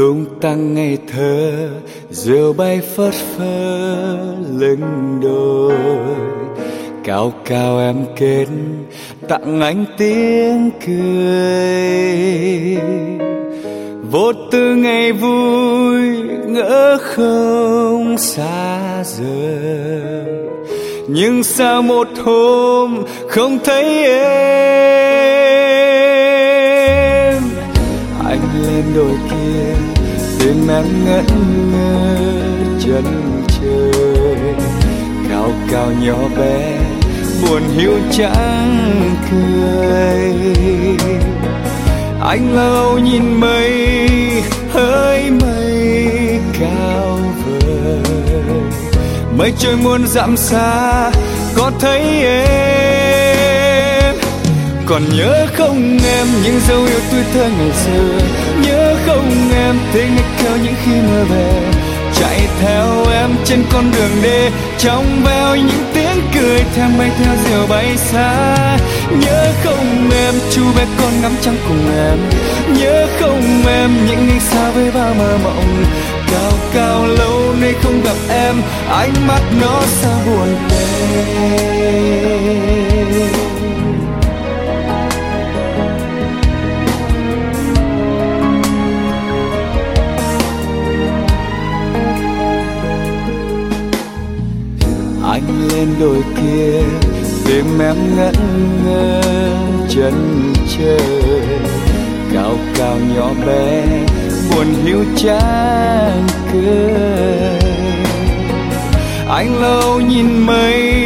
tung tăng ngày thơ diều bay phất phơ lưng đôi cao cao em kết, tặng anh tiếng cười. Vô tư ngày vui, ngỡ không xa rời. Nhưng sao một hôm không thấy em? Ngẩn ngơ chân trời. Cao cao nhỏ bé, buồn hiu chẳng cười. Anh lâu nhìn mây hỡi mây cao vời. Mây trôi muôn dặm xa, có thấy em? Còn nhớ không em, những dấu yêu tuổi thơ ngày về. Chạy theo em trên con đường đê, trong veo những tiếng cười thèm bay theo diều bay xa. Nhớ không em, chú bé con ngắm trăng cùng em. Nhớ không em, những ngày xa với bao mơ mộng. Cao cao, lâu nay không gặp em, ánh mắt nó xa buồn tê đôi đồi kia tìm em ngẩn ngơ, chân trời cao cao nhỏ bé, buồn hiu chán cười. Anh lâu nhìn mây,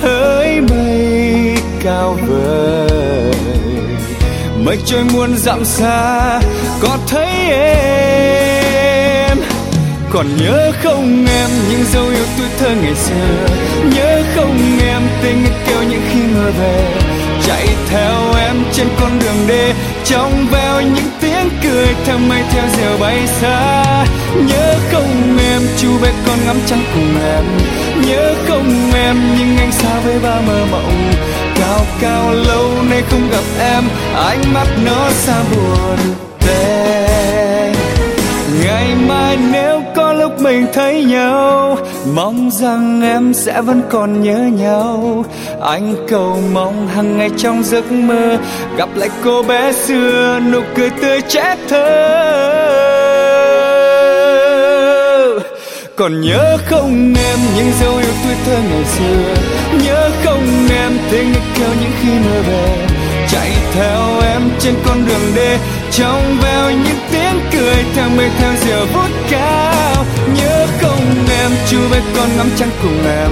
hỡi mây cao vời. Mây trôi muôn dặm xa, có thấy em còn nhớ không em những dấu yêu tuổi thơ ngày xưa? Nhớ không em tình kêu những khi mưa về? Chạy theo em trên con đường đê, trong veo những tiếng cười theo mây theo diều bay xa. Nhớ không em chú bé con ngắm trăng cùng em? Nhớ không em nhưng anh xa với ba mơ mộng? Cao cao, lâu nay không gặp em, ánh mắt nó xa buồn tê. Mình thấy nhau. Mong rằng em sẽ vẫn còn nhớ nhau. Anh cầu mong hàng ngày trong giấc mơ, gặp lại cô bé xưa, nụ cười tươi trẻ thơ. Còn nhớ không em những dấu yêu tuổi thơ ngày xưa? Nhớ không em tiếng kêu những khi mưa về? Chạy theo em trên con đường đê, trong veo những tiếng cười theo mây theo diều vút cao. Nhớ không em, chú bé con ngắm trăng cùng em.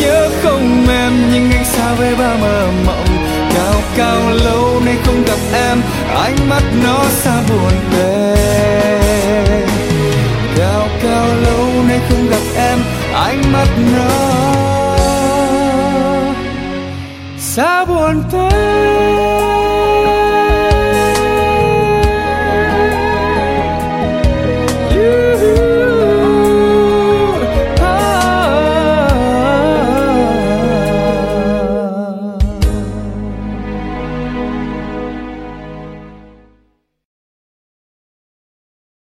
Nhớ không em nhưng anh xa với ba mơ mộng. Cao cao, lâu nay không gặp em, ánh mắt nó xa buồn về. Cao cao, lâu nay không gặp em, ánh mắt nó xa buồn thế